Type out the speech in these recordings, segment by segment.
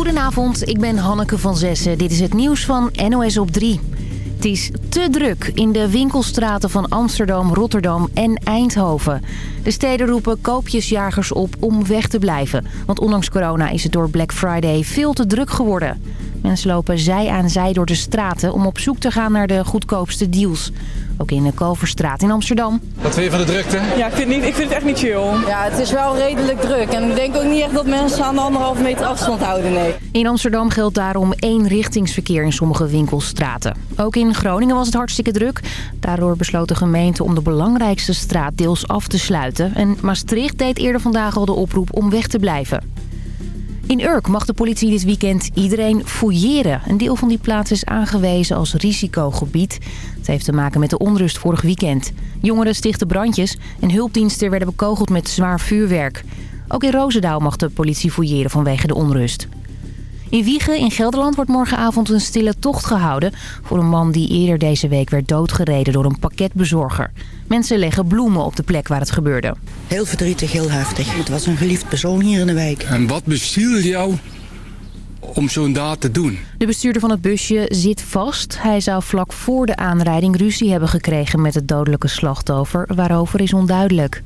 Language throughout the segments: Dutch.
Goedenavond, ik ben Hanneke van Zessen. Dit is het nieuws van NOS op 3. Het is te druk in de winkelstraten van Amsterdam, Rotterdam en Eindhoven. De steden roepen koopjesjagers op om weg te blijven. Want ondanks corona is het door Black Friday veel te druk geworden. Mensen lopen zij aan zij door de straten om op zoek te gaan naar de goedkoopste deals. Ook in de Kalverstraat in Amsterdam. Wat vind je van de drukte? Ja, ik vind, niet, ik vind het echt niet chill. Ja, het is wel redelijk druk. En ik denk ook niet echt dat mensen aan de anderhalve meter afstand houden, nee. In Amsterdam geldt daarom één richtingsverkeer in sommige winkelstraten. Ook in Groningen was het hartstikke druk. Daardoor besloot de gemeente om de belangrijkste straat deels af te sluiten. En Maastricht deed eerder vandaag al de oproep om weg te blijven. In Urk mag de politie dit weekend iedereen fouilleren. Een deel van die plaats is aangewezen als risicogebied. Het heeft te maken met de onrust vorig weekend. Jongeren stichten brandjes en hulpdiensten werden bekogeld met zwaar vuurwerk. Ook in Roosendaal mag de politie fouilleren vanwege de onrust. In Wiegen in Gelderland wordt morgenavond een stille tocht gehouden... voor een man die eerder deze week werd doodgereden door een pakketbezorger. Mensen leggen bloemen op de plek waar het gebeurde. Heel verdrietig, heel heftig. Het was een geliefd persoon hier in de wijk. En wat bezielt jou om zo'n daad te doen? De bestuurder van het busje zit vast. Hij zou vlak voor de aanrijding ruzie hebben gekregen met het dodelijke slachtoffer. Waarover is onduidelijk.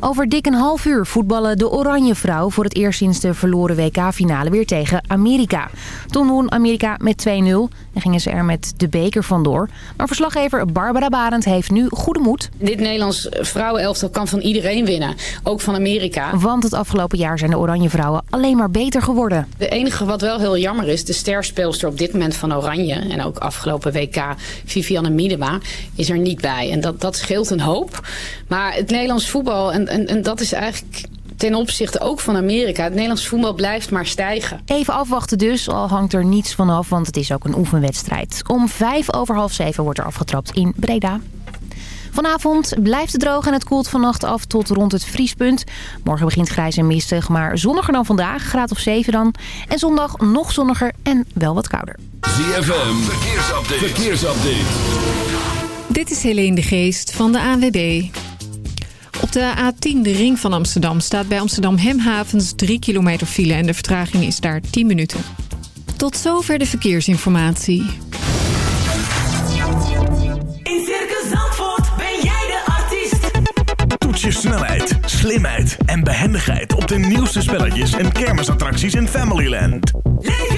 Over dik een half uur voetballen de Oranje Vrouw voor het eerst sinds de verloren WK-finale weer tegen Amerika. Toen won Amerika met 2-0 en gingen ze er met de beker vandoor. Maar verslaggever Barbara Barend heeft nu goede moed. Dit Nederlands vrouwenelftal kan van iedereen winnen, ook van Amerika. Want het afgelopen jaar zijn de Oranje Vrouwen alleen maar beter geworden. De enige wat wel heel jammer is, de sterspeelster op dit moment van Oranje... en ook afgelopen WK, Vivianne Miedema, is er niet bij. En dat, dat scheelt een hoop. Maar het Nederlands voetbal... En, en, en dat is eigenlijk ten opzichte ook van Amerika. Het Nederlands voetbal blijft maar stijgen. Even afwachten dus, al hangt er niets vanaf, want het is ook een oefenwedstrijd. Om vijf over half zeven wordt er afgetrapt in Breda. Vanavond blijft het droog en het koelt vannacht af tot rond het vriespunt. Morgen begint grijs en mistig, maar zonniger dan vandaag, graad of 7 dan. En zondag nog zonniger en wel wat kouder. ZFM, verkeersupdate. verkeersupdate. Dit is Helene de Geest van de ANWB. Op de A10, de ring van Amsterdam, staat bij Amsterdam Hemhavens 3 kilometer file en de vertraging is daar 10 minuten. Tot zover de verkeersinformatie. In Circus Zandvoort ben jij de artiest. Toets je snelheid, slimheid en behendigheid op de nieuwste spelletjes en kermisattracties in Familyland. Leef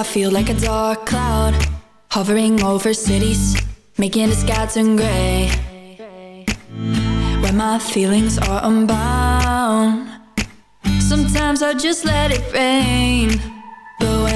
I feel like a dark cloud hovering over cities, making the sky turn gray. When my feelings are unbound, sometimes I just let it rain.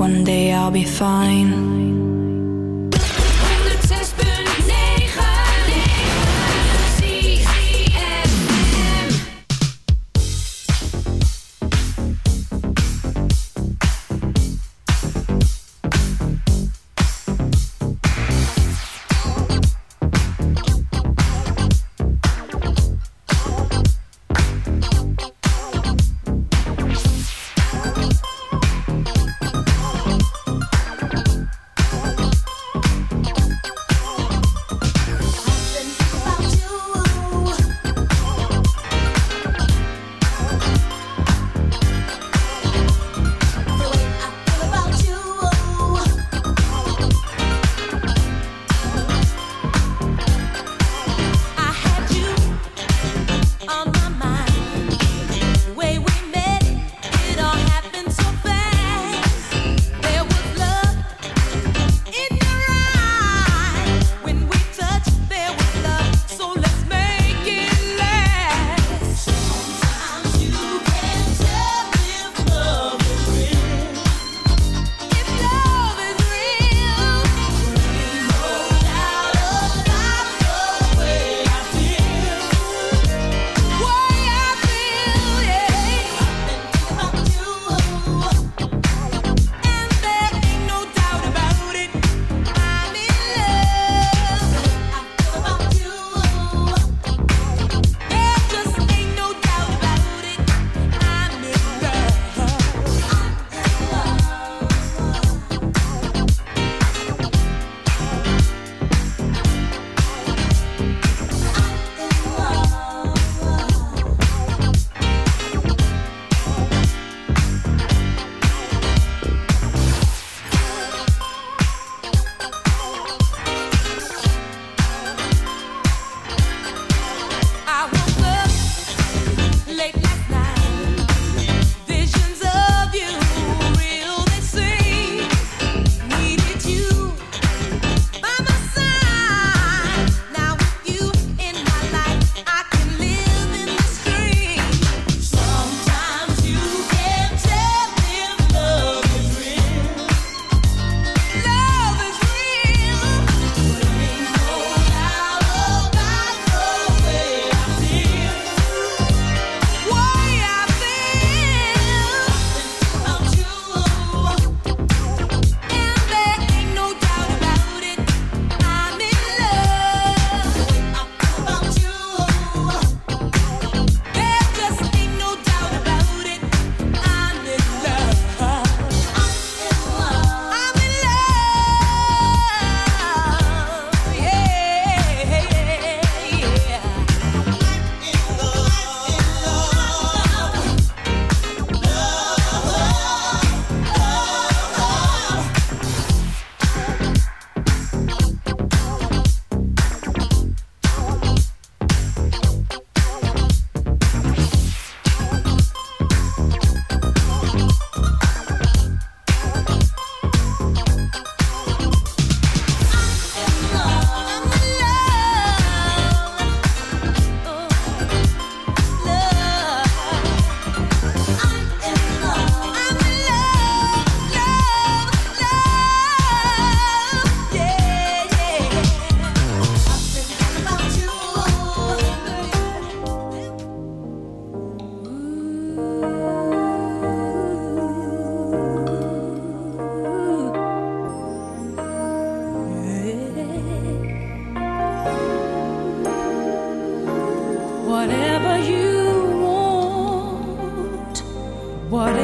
One day I'll be fine. what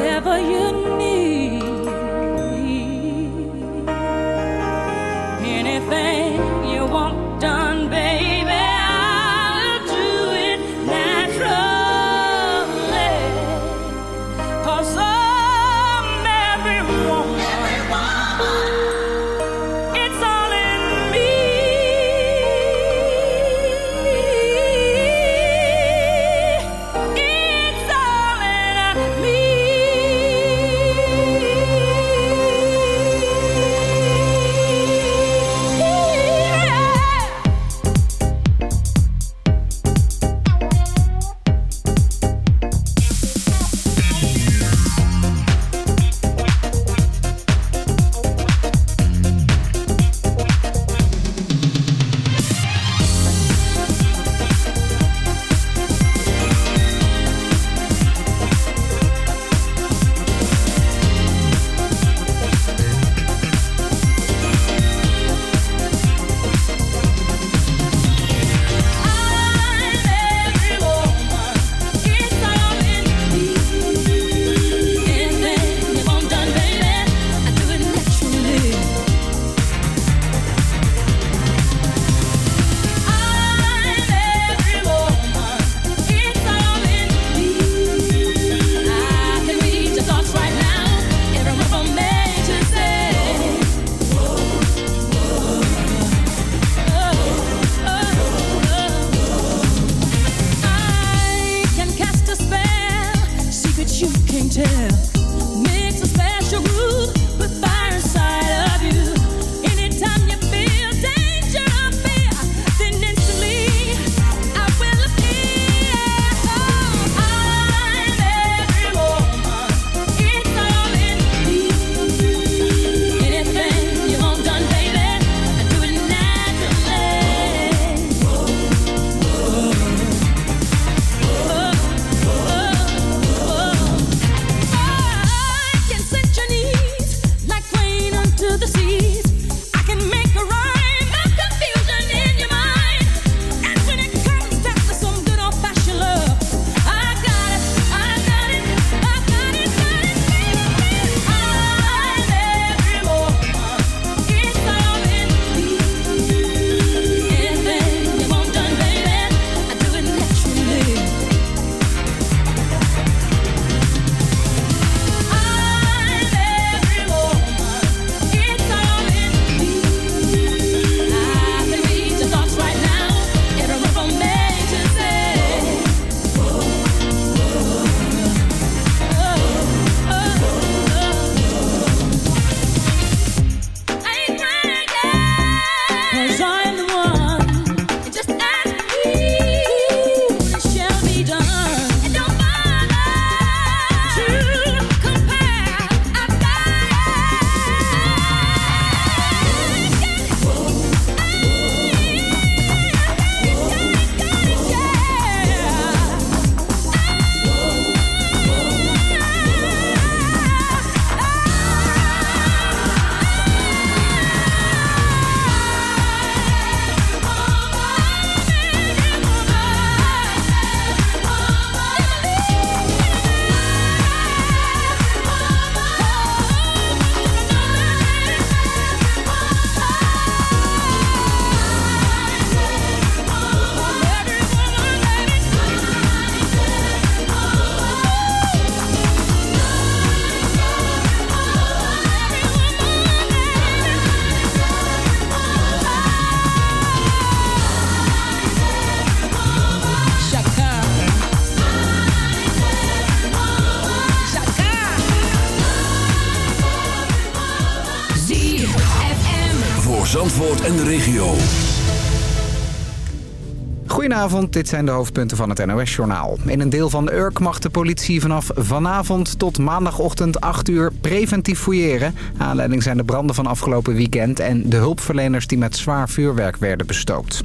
Goedenavond, dit zijn de hoofdpunten van het NOS-journaal. In een deel van Urk mag de politie vanaf vanavond tot maandagochtend 8 uur preventief fouilleren. Aanleiding zijn de branden van afgelopen weekend en de hulpverleners die met zwaar vuurwerk werden bestookt.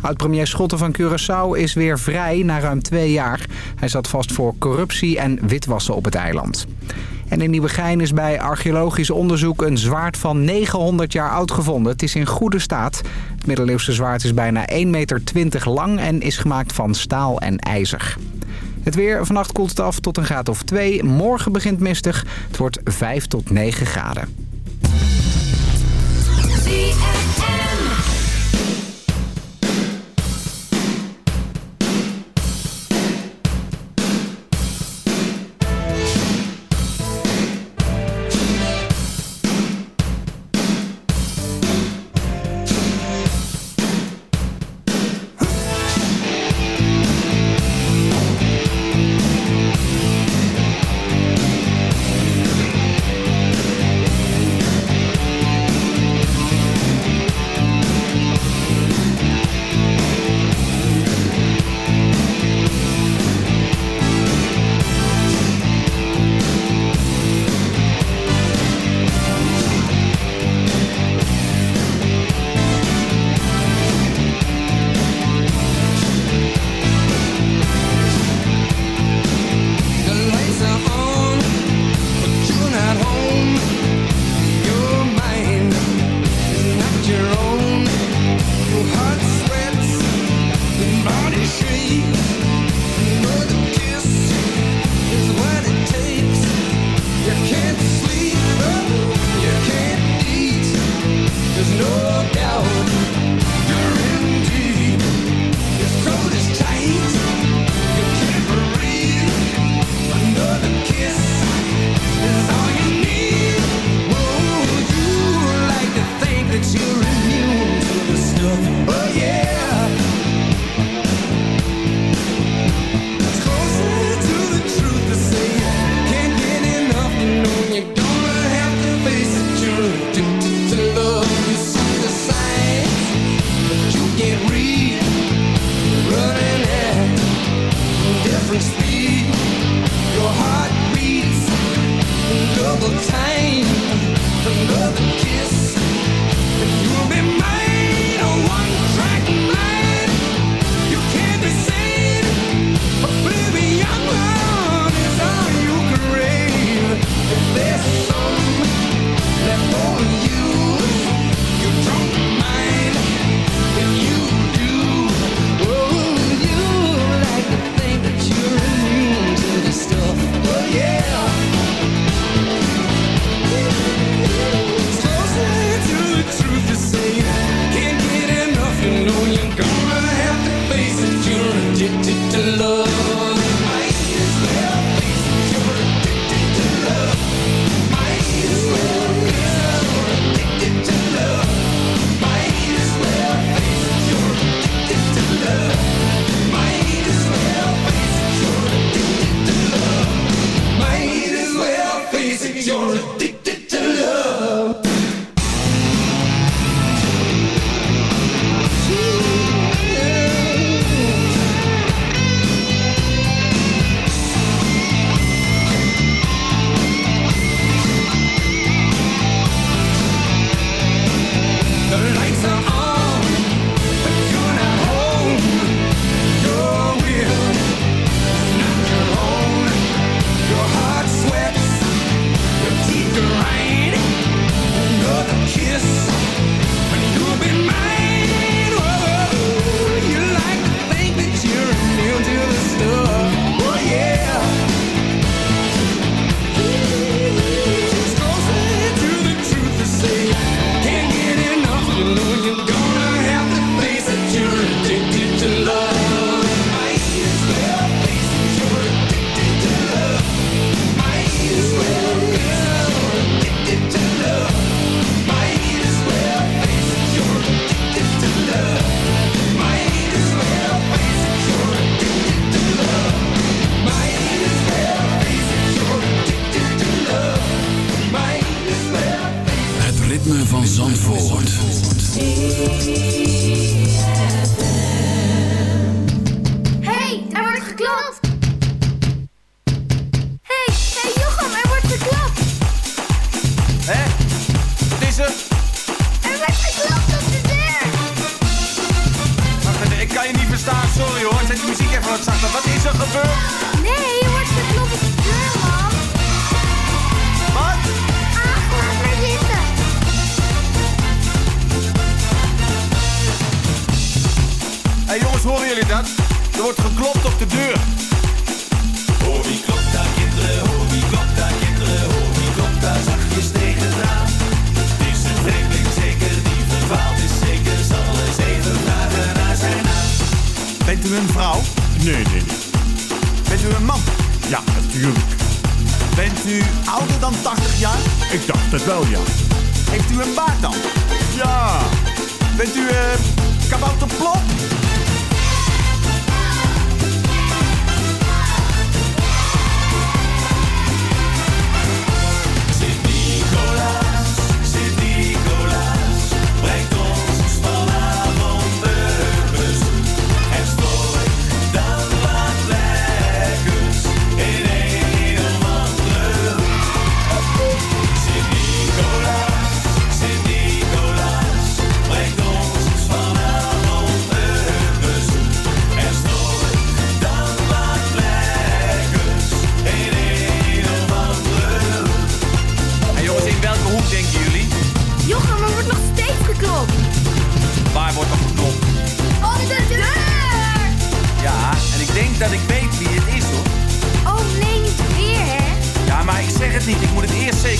Oud-premier Schotten van Curaçao is weer vrij na ruim twee jaar. Hij zat vast voor corruptie en witwassen op het eiland. En in Nieuwegein is bij archeologisch onderzoek een zwaard van 900 jaar oud gevonden. Het is in goede staat. Het middeleeuwse zwaard is bijna 1,20 meter lang en is gemaakt van staal en ijzer. Het weer, vannacht koelt het af tot een graad of 2. Morgen begint mistig. Het wordt 5 tot 9 graden.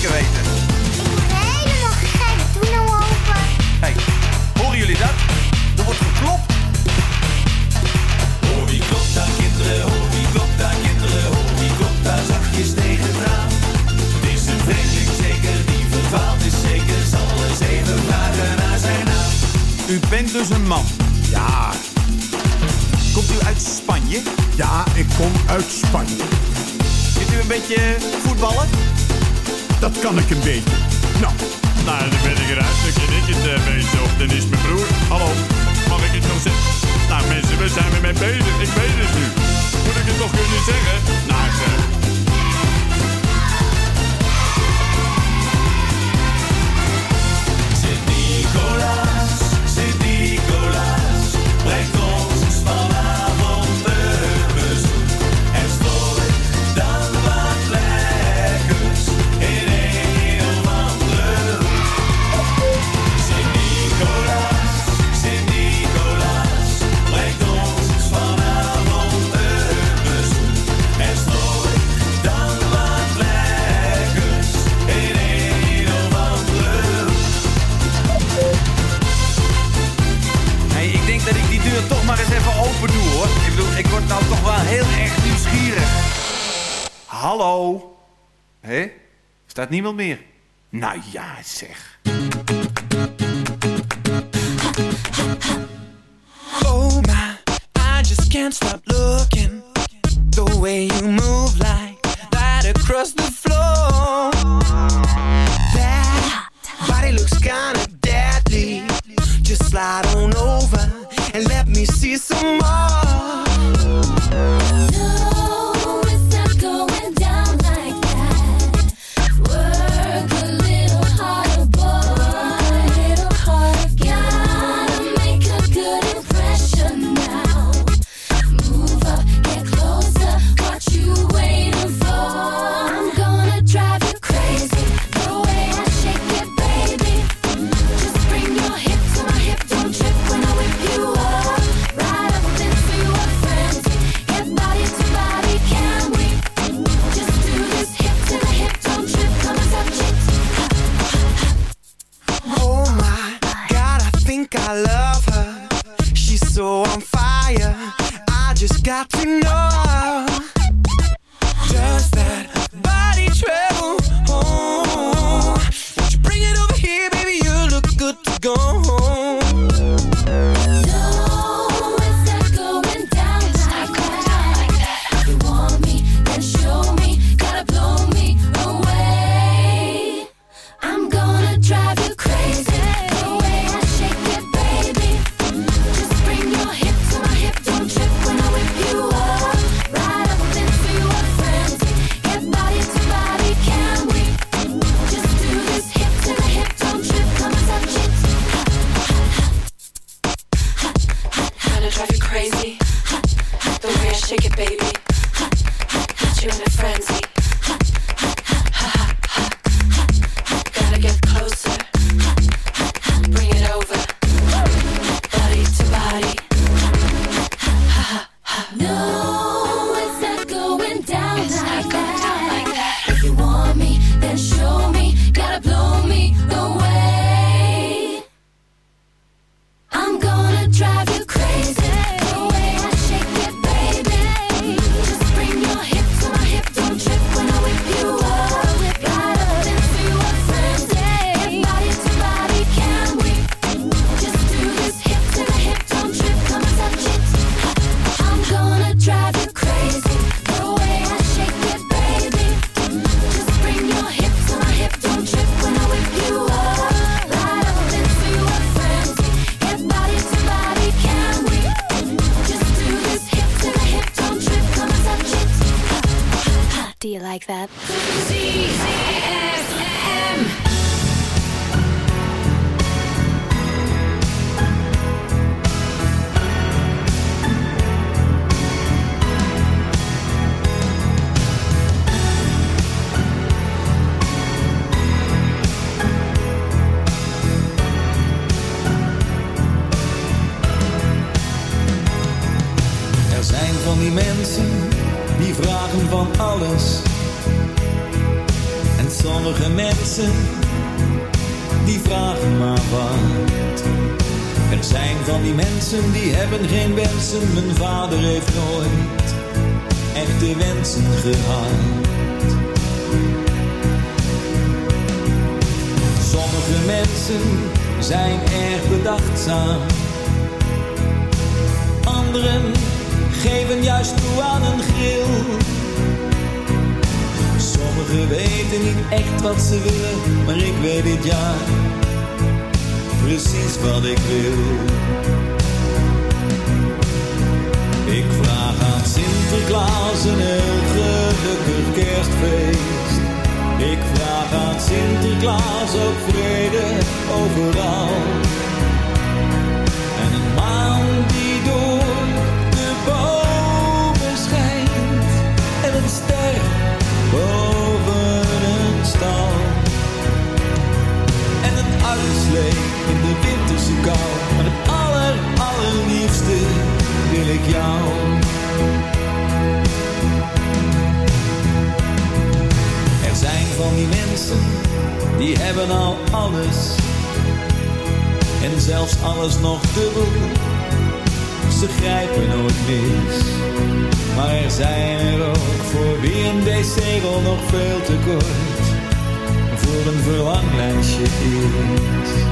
Zeker. Ik helemaal gek. Doe nou open. Horen jullie dat? Er wordt geklopt. Hoor wie klopt daar kinderen, hoor wie klopt daar kinderen, hoor wie klopt daar zachtjes tegen het raam. Het is een vreemdeling zeker, die verdwaald is zeker, zal eens even vragen naar zijn naam. U bent dus een man? Ja. Komt u uit Spanje? Ja, ik kom uit Spanje. Kunt u een beetje voetballen? dat kan ik een beetje. Nou. Nou, dan ben ik eruit. Dan ken ik het. Of dan is mijn broer. Hallo, mag ik het dan zeggen? Nou mensen, we zijn weer mee bezig. Ik weet het nu. Moet ik het nog kunnen zeggen? Nou, zeg... Staat niemand meer? Nou ja, zeg. Oh my, I just can't stop looking. The way you move like that across the floor. That body looks kinda deadly. Just slide on over and let me see some more. Precies wat ik wil. Ik vraag aan Sinterklaas een heel gelukkig kerstfeest. Ik vraag aan Sinterklaas ook vrede overal. En een maan die door de bomen schijnt. En een ster boven een stal. En een uitslee in de winterse kou. Maar het aller, allerliefste wil ik jou. Er zijn van die mensen, die hebben al alles. En zelfs alles nog dubbel. Ze grijpen nooit mis. Maar er zijn er ook voor wie een DC-rol nog veel te kort. Voor een verlanglijstje is.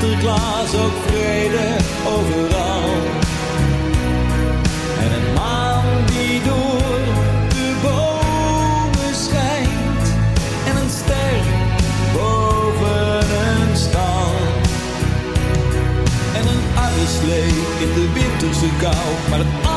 Sinterklaas ook vrede overal. En een maan die door de bomen schijnt. En een ster boven een stal. En een arreslee in de winterse kou.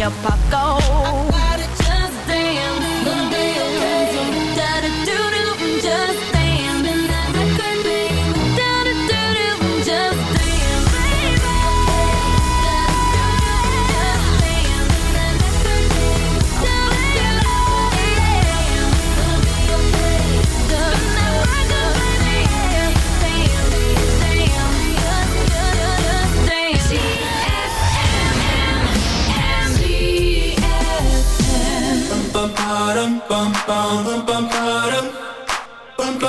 Your pop goes.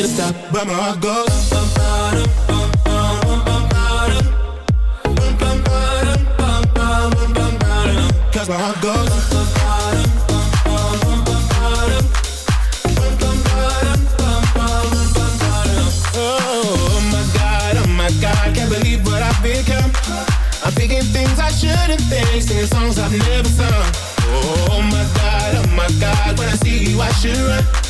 need to stop, but my heart goes. Oh, oh, oh my God, can't believe what I've become. I'm thinking things I shouldn't think, singing songs I've never sung. Oh, oh my god, oh my god, when I see you, I should run.